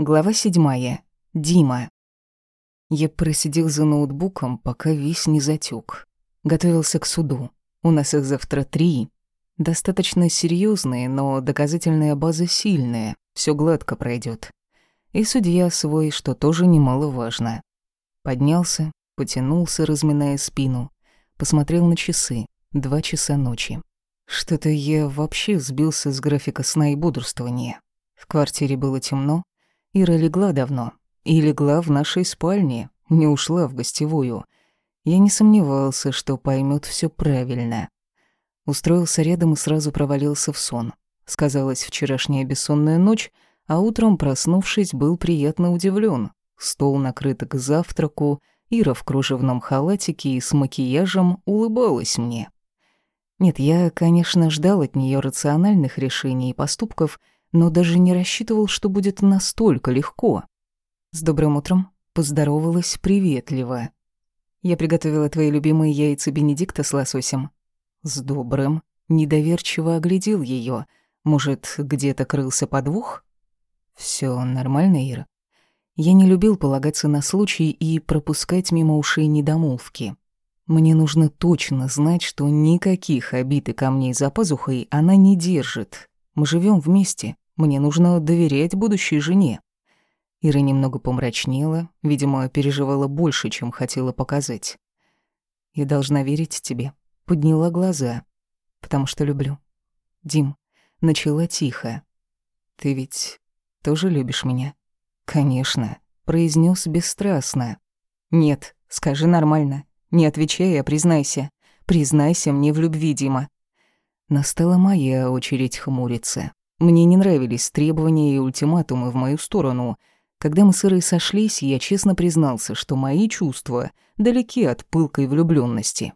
Глава седьмая. Дима. Я просидел за ноутбуком, пока весь не затек. Готовился к суду. У нас их завтра три. Достаточно серьезные, но доказательная база сильная. Все гладко пройдет. И судья свой, что тоже немаловажно. Поднялся, потянулся, разминая спину. Посмотрел на часы. Два часа ночи. Что-то я вообще сбился с графика сна и бодрствования. В квартире было темно, Ира легла давно. И легла в нашей спальне, не ушла в гостевую. Я не сомневался, что поймет все правильно. Устроился рядом и сразу провалился в сон. Сказалась вчерашняя бессонная ночь, а утром, проснувшись, был приятно удивлен. Стол накрыт к завтраку, Ира в кружевном халатике и с макияжем улыбалась мне. Нет, я, конечно, ждал от нее рациональных решений и поступков, но даже не рассчитывал, что будет настолько легко. «С добрым утром», — поздоровалась приветливо. «Я приготовила твои любимые яйца Бенедикта с лососем». «С добрым», — недоверчиво оглядел ее. «Может, где-то крылся подвох?» Все нормально, Ира?» Я не любил полагаться на случай и пропускать мимо ушей недомолвки. Мне нужно точно знать, что никаких обид и камней за пазухой она не держит, мы живем вместе. Мне нужно доверять будущей жене». Ира немного помрачнела, видимо, переживала больше, чем хотела показать. «Я должна верить тебе», — подняла глаза, потому что люблю. «Дим», — начала тихо. «Ты ведь тоже любишь меня?» «Конечно», — произнес бесстрастно. «Нет, скажи нормально. Не отвечай, а признайся. Признайся мне в любви, Дима. Настала моя очередь хмуриться. Мне не нравились требования и ультиматумы в мою сторону. Когда мы с Ирой сошлись, я честно признался, что мои чувства далеки от пылкой влюбленности.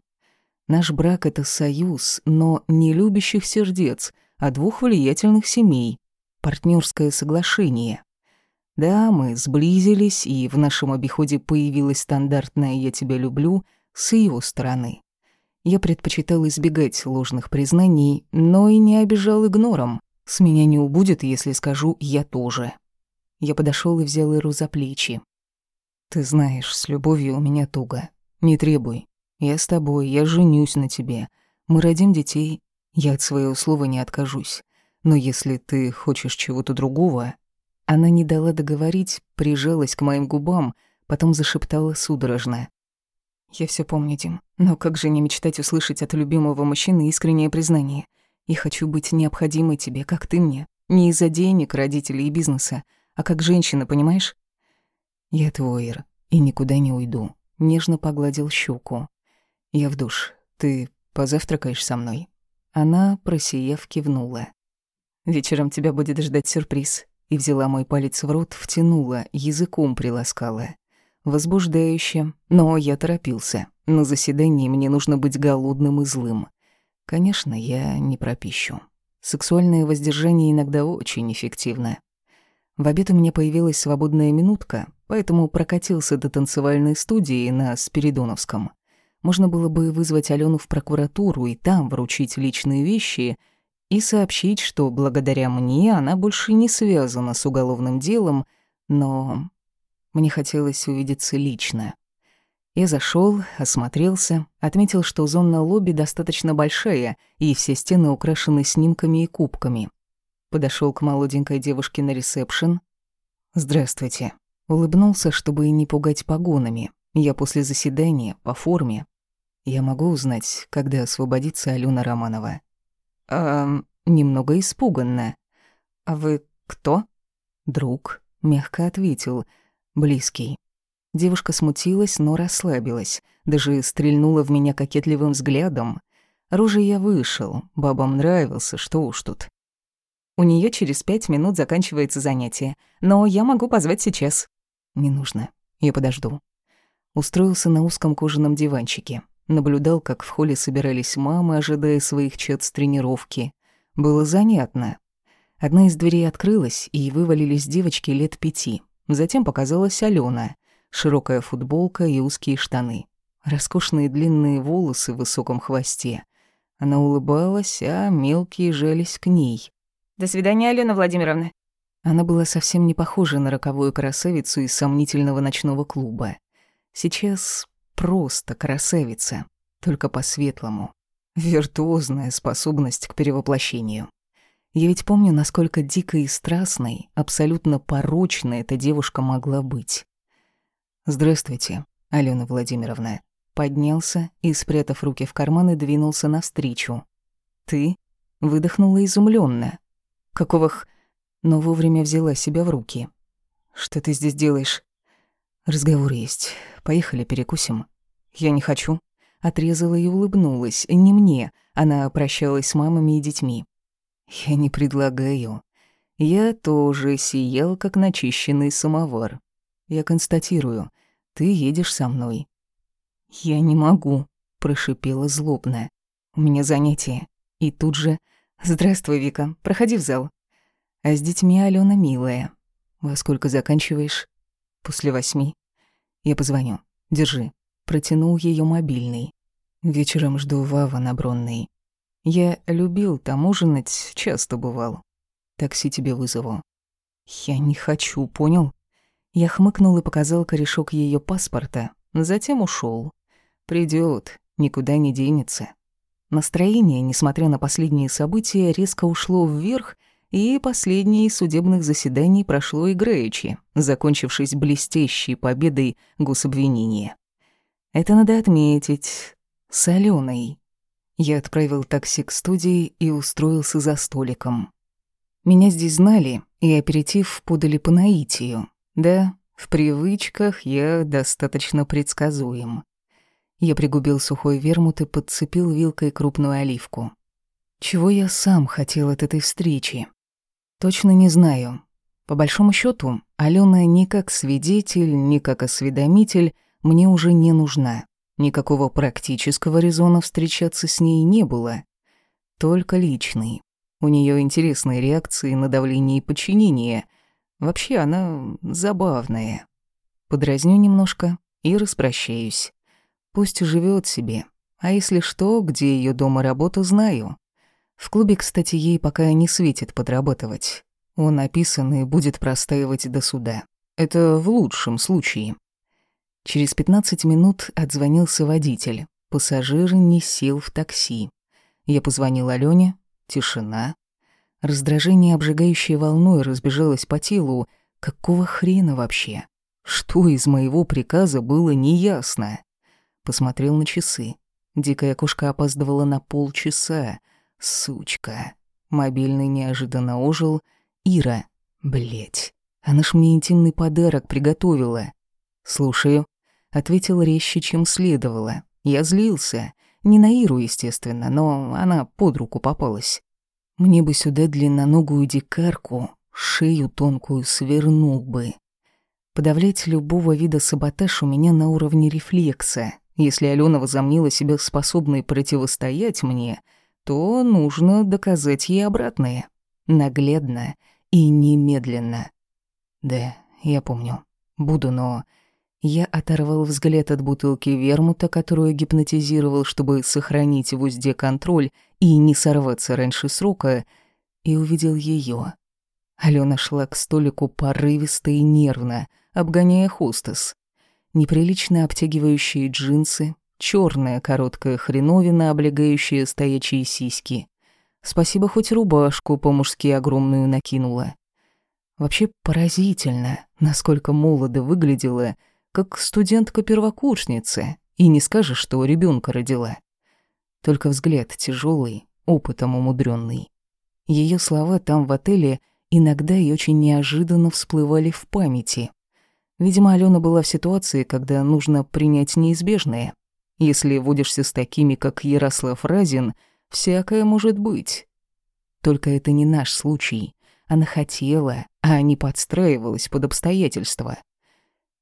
Наш брак — это союз, но не любящих сердец, а двух влиятельных семей. Партнерское соглашение. Да, мы сблизились, и в нашем обиходе появилось стандартное «я тебя люблю» с его стороны. Я предпочитал избегать ложных признаний, но и не обижал игнором. С меня не убудет, если скажу «я тоже». Я подошел и взял Иру за плечи. «Ты знаешь, с любовью у меня туго. Не требуй. Я с тобой, я женюсь на тебе. Мы родим детей. Я от своего слова не откажусь. Но если ты хочешь чего-то другого...» Она не дала договорить, прижалась к моим губам, потом зашептала судорожно. Я все помню, Дим. Но как же не мечтать услышать от любимого мужчины искреннее признание? И хочу быть необходимой тебе, как ты мне. Не из-за денег, родителей и бизнеса, а как женщина, понимаешь? Я твой, Ир, и никуда не уйду. Нежно погладил щеку. Я в душ. Ты позавтракаешь со мной? Она, просияв, кивнула. Вечером тебя будет ждать сюрприз. И взяла мой палец в рот, втянула, языком приласкала возбуждающе, но я торопился. На заседании мне нужно быть голодным и злым. Конечно, я не про пищу. Сексуальное воздержание иногда очень эффективно. В обед у меня появилась свободная минутка, поэтому прокатился до танцевальной студии на Спиридоновском. Можно было бы вызвать Алену в прокуратуру и там вручить личные вещи и сообщить, что благодаря мне она больше не связана с уголовным делом, но мне хотелось увидеться лично. Я зашел, осмотрелся, отметил, что зона лобби достаточно большая, и все стены украшены снимками и кубками. Подошел к молоденькой девушке на ресепшн. «Здравствуйте». Улыбнулся, чтобы не пугать погонами. Я после заседания, по форме. Я могу узнать, когда освободится Алена Романова. А, немного испуганно. А вы кто? Друг, мягко ответил — близкий. Девушка смутилась, но расслабилась, даже стрельнула в меня кокетливым взглядом. Ружей я вышел, бабам нравился, что уж тут. У нее через пять минут заканчивается занятие, но я могу позвать сейчас. Не нужно, я подожду. Устроился на узком кожаном диванчике. Наблюдал, как в холле собирались мамы, ожидая своих чат с тренировки. Было занятно. Одна из дверей открылась, и вывалились девочки лет пяти. Затем показалась Алена, широкая футболка и узкие штаны, роскошные длинные волосы в высоком хвосте. Она улыбалась, а мелкие жались к ней. «До свидания, Алена Владимировна». Она была совсем не похожа на роковую красавицу из сомнительного ночного клуба. Сейчас просто красавица, только по-светлому. Виртуозная способность к перевоплощению. Я ведь помню, насколько дикой и страстной, абсолютно порочной эта девушка могла быть. «Здравствуйте, Алена Владимировна». Поднялся и, спрятав руки в карманы, двинулся навстречу. «Ты?» — выдохнула изумленно. «Какого х...» Но вовремя взяла себя в руки. «Что ты здесь делаешь?» «Разговор есть. Поехали, перекусим». «Я не хочу». Отрезала и улыбнулась. Не мне. Она прощалась с мамами и детьми. «Я не предлагаю. Я тоже сиял, как начищенный самовар. Я констатирую. Ты едешь со мной». «Я не могу», — прошипела злобно. «У меня занятие». И тут же «Здравствуй, Вика, проходи в зал». А с детьми Алена милая. «Во сколько заканчиваешь?» «После восьми». «Я позвоню. Держи». Протянул ее мобильный. Вечером жду Вава на Бронной. Я любил там ужинать, часто бывал. Такси тебе вызову. Я не хочу, понял? Я хмыкнул и показал корешок ее паспорта, затем ушел. Придет, никуда не денется. Настроение, несмотря на последние события, резко ушло вверх, и последние судебных заседаний прошло играючи, закончившись блестящей победой гособвинения. Это надо отметить. С. Я отправил такси к студии и устроился за столиком. Меня здесь знали, и аперитив подали по наитию. Да, в привычках я достаточно предсказуем. Я пригубил сухой вермут и подцепил вилкой крупную оливку. Чего я сам хотел от этой встречи? Точно не знаю. По большому счету, Алена ни как свидетель, ни как осведомитель мне уже не нужна. Никакого практического резона встречаться с ней не было. Только личный. У нее интересные реакции на давление и подчинение. Вообще она забавная. Подразню немножко и распрощаюсь. Пусть живет себе. А если что, где ее дома работа, знаю. В клубе, кстати, ей пока не светит подрабатывать. Он описан и будет простаивать до суда. Это в лучшем случае. Через 15 минут отзвонился водитель. Пассажир не сел в такси. Я позвонил Алёне. Тишина. Раздражение, обжигающей волной, разбежалось по телу. Какого хрена вообще? Что из моего приказа было неясно? Посмотрел на часы. Дикая кошка опаздывала на полчаса. Сучка. Мобильный неожиданно ожил. Ира. Блять. Она ж мне интимный подарок приготовила. Слушаю ответил резче, чем следовало. Я злился. Не на Иру, естественно, но она под руку попалась. Мне бы сюда длинноногую дикарку, шею тонкую свернул бы. Подавлять любого вида саботаж у меня на уровне рефлекса. Если Алена возомнила себя способной противостоять мне, то нужно доказать ей обратное. Наглядно и немедленно. Да, я помню. Буду, но я оторвал взгляд от бутылки вермута, которую гипнотизировал, чтобы сохранить в узде контроль и не сорваться раньше срока, и увидел ее. Алена шла к столику порывисто и нервно, обгоняя хостес. Неприлично обтягивающие джинсы, черная короткая хреновина, облегающая стоячие сиськи. Спасибо, хоть рубашку по-мужски огромную накинула. Вообще поразительно, насколько молодо выглядела — как студентка-первокурсница, и не скажешь, что ребенка родила. Только взгляд тяжелый, опытом умудренный. Ее слова там в отеле иногда и очень неожиданно всплывали в памяти. Видимо, Алена была в ситуации, когда нужно принять неизбежное. Если водишься с такими, как Ярослав Разин, всякое может быть. Только это не наш случай. Она хотела, а не подстраивалась под обстоятельства.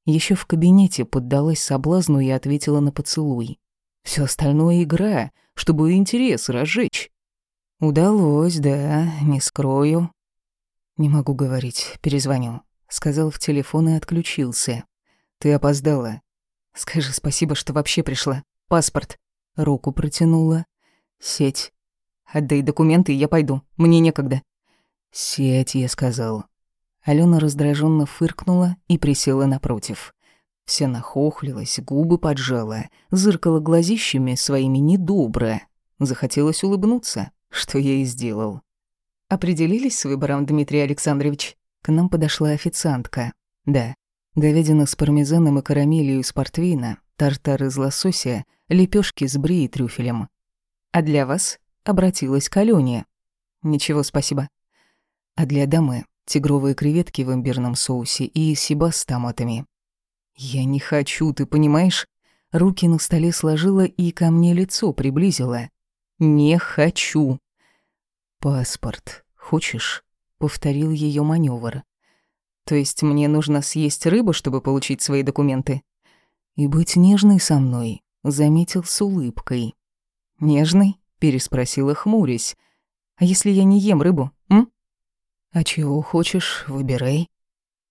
Еще в кабинете поддалась соблазну и ответила на поцелуй. Все остальное игра, чтобы интерес разжечь. Удалось, да, не скрою. Не могу говорить, перезвоню. Сказал в телефон и отключился. Ты опоздала. Скажи спасибо, что вообще пришла. Паспорт. Руку протянула. Сеть. Отдай документы, я пойду. Мне некогда. Сеть, я сказал. Алена раздраженно фыркнула и присела напротив. Вся нахохлилась, губы поджала, зыркала глазищами своими недобро. Захотелось улыбнуться, что я и сделал. «Определились с выбором, Дмитрий Александрович?» К нам подошла официантка. «Да, говядина с пармезаном и карамелью из портвейна, тартар из лосося, лепешки с бри и трюфелем. А для вас?» — обратилась к Алёне. «Ничего, спасибо. А для дамы тигровые креветки в имбирном соусе и сиба с томатами. «Я не хочу, ты понимаешь?» Руки на столе сложила и ко мне лицо приблизила. «Не хочу». «Паспорт. Хочешь?» — повторил ее маневр. «То есть мне нужно съесть рыбу, чтобы получить свои документы?» «И быть нежной со мной», — заметил с улыбкой. «Нежный?» — переспросила, хмурясь. «А если я не ем рыбу, м?» «А чего хочешь, выбирай».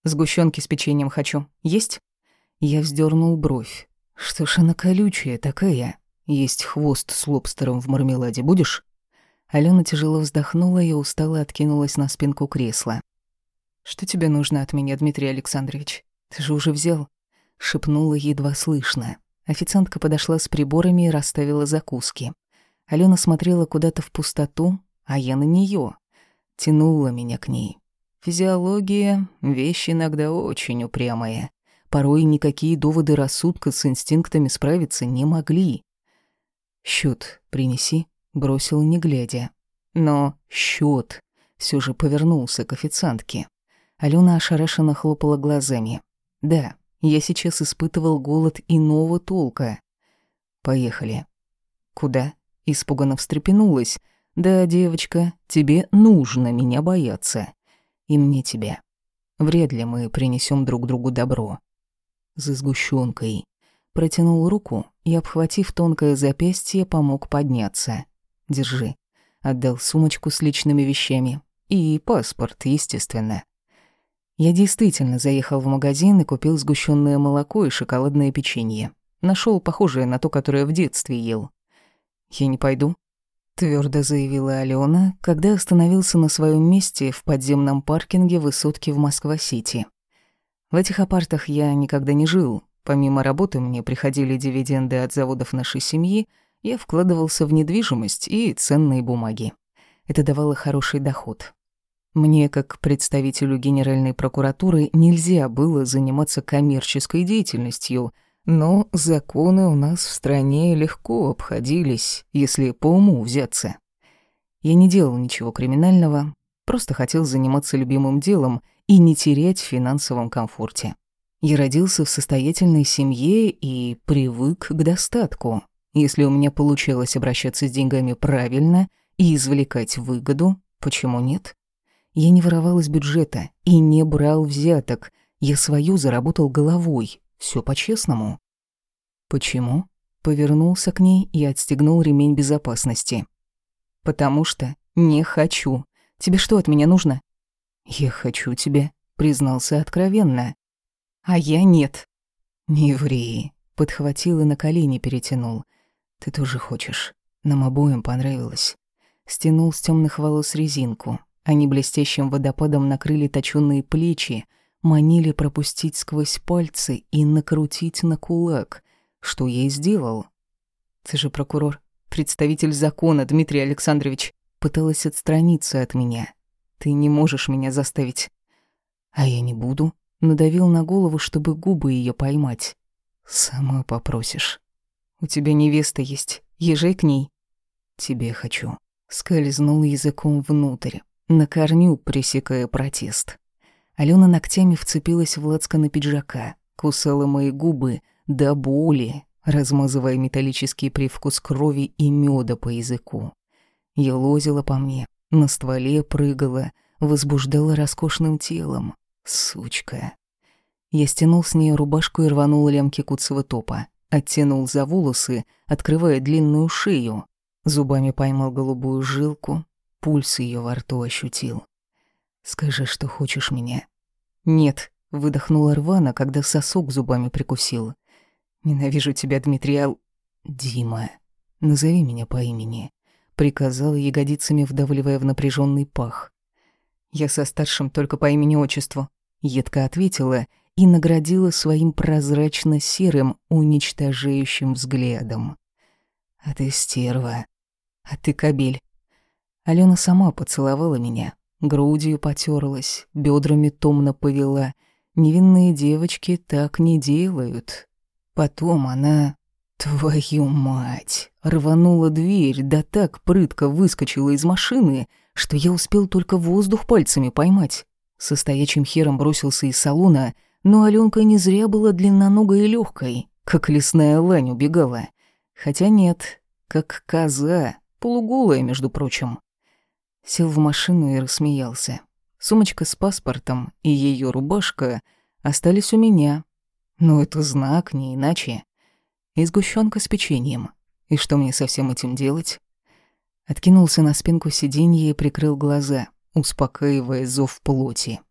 «Сгущенки с печеньем хочу. Есть?» Я вздернул бровь. Что ж она колючая такая? Есть хвост с лобстером в мармеладе будешь? Алена тяжело вздохнула и устало откинулась на спинку кресла. «Что тебе нужно от меня, Дмитрий Александрович? Ты же уже взял?» Шепнула едва слышно. Официантка подошла с приборами и расставила закуски. Алена смотрела куда-то в пустоту, а я на нее. Тянула меня к ней. Физиология — вещь иногда очень упрямая. Порой никакие доводы рассудка с инстинктами справиться не могли. Счет принеси», — бросил не глядя. Но счет все же повернулся к официантке. Алена ошарашенно хлопала глазами. «Да, я сейчас испытывал голод иного толка. Поехали». «Куда?» — испуганно встрепенулась. «Да, девочка, тебе нужно меня бояться. И мне тебя. Вряд ли мы принесем друг другу добро за сгущенкой. Протянул руку и, обхватив тонкое запястье, помог подняться. «Держи». Отдал сумочку с личными вещами. И паспорт, естественно. Я действительно заехал в магазин и купил сгущенное молоко и шоколадное печенье. Нашел похожее на то, которое в детстве ел. «Я не пойду», — твердо заявила Алена, когда остановился на своем месте в подземном паркинге высотки в Москва-Сити. В этих апартах я никогда не жил. Помимо работы мне приходили дивиденды от заводов нашей семьи, я вкладывался в недвижимость и ценные бумаги. Это давало хороший доход. Мне, как представителю Генеральной прокуратуры, нельзя было заниматься коммерческой деятельностью, но законы у нас в стране легко обходились, если по уму взяться. Я не делал ничего криминального, просто хотел заниматься любимым делом и не терять в финансовом комфорте. Я родился в состоятельной семье и привык к достатку. Если у меня получалось обращаться с деньгами правильно и извлекать выгоду, почему нет? Я не воровал из бюджета и не брал взяток. Я свою заработал головой. Все по-честному. Почему? Повернулся к ней и отстегнул ремень безопасности. Потому что не хочу. Тебе что от меня нужно? «Я хочу тебя», — признался откровенно. «А я нет». «Не ври», — подхватил и на колени перетянул. «Ты тоже хочешь. Нам обоим понравилось». Стянул с темных волос резинку. Они блестящим водопадом накрыли точёные плечи, манили пропустить сквозь пальцы и накрутить на кулак, что я и сделал. «Ты же прокурор, представитель закона, Дмитрий Александрович», пыталась отстраниться от меня. Ты не можешь меня заставить. А я не буду. Надавил на голову, чтобы губы ее поймать. Сама попросишь. У тебя невеста есть. Езжай к ней. Тебе хочу. Скользнул языком внутрь, на корню пресекая протест. Алена ногтями вцепилась в лацканы пиджака, кусала мои губы до боли, размазывая металлический привкус крови и меда по языку. Елозила по мне, на стволе прыгала, возбуждала роскошным телом. Сучка. Я стянул с нее рубашку и рванул лямки куцевого топа. Оттянул за волосы, открывая длинную шею. Зубами поймал голубую жилку, пульс ее во рту ощутил. «Скажи, что хочешь меня». «Нет», — выдохнула рвано, когда сосок зубами прикусил. «Ненавижу тебя, Дмитрий Ал...» «Дима, назови меня по имени» приказал ягодицами вдавливая в напряженный пах. Я со старшим только по имени-отчеству. Едко ответила и наградила своим прозрачно-серым, уничтожающим взглядом. А ты стерва. А ты кобель. Алена сама поцеловала меня, грудью потерлась, бедрами томно повела. Невинные девочки так не делают. Потом она... Твою мать! Рванула дверь, да так прытко выскочила из машины, что я успел только воздух пальцами поймать. Со стоячим хером бросился из салона, но Алёнка не зря была длинноногой и легкой, как лесная лань убегала. Хотя нет, как коза, полуголая, между прочим. Сел в машину и рассмеялся. Сумочка с паспортом и ее рубашка остались у меня. Но это знак, не иначе. И сгущенка с печеньем. И что мне со всем этим делать? Откинулся на спинку сиденья и прикрыл глаза, успокаивая зов плоти.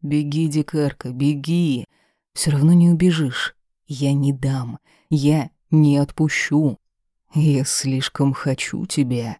«Беги, дикарка, беги! Все равно не убежишь. Я не дам, я не отпущу. Я слишком хочу тебя».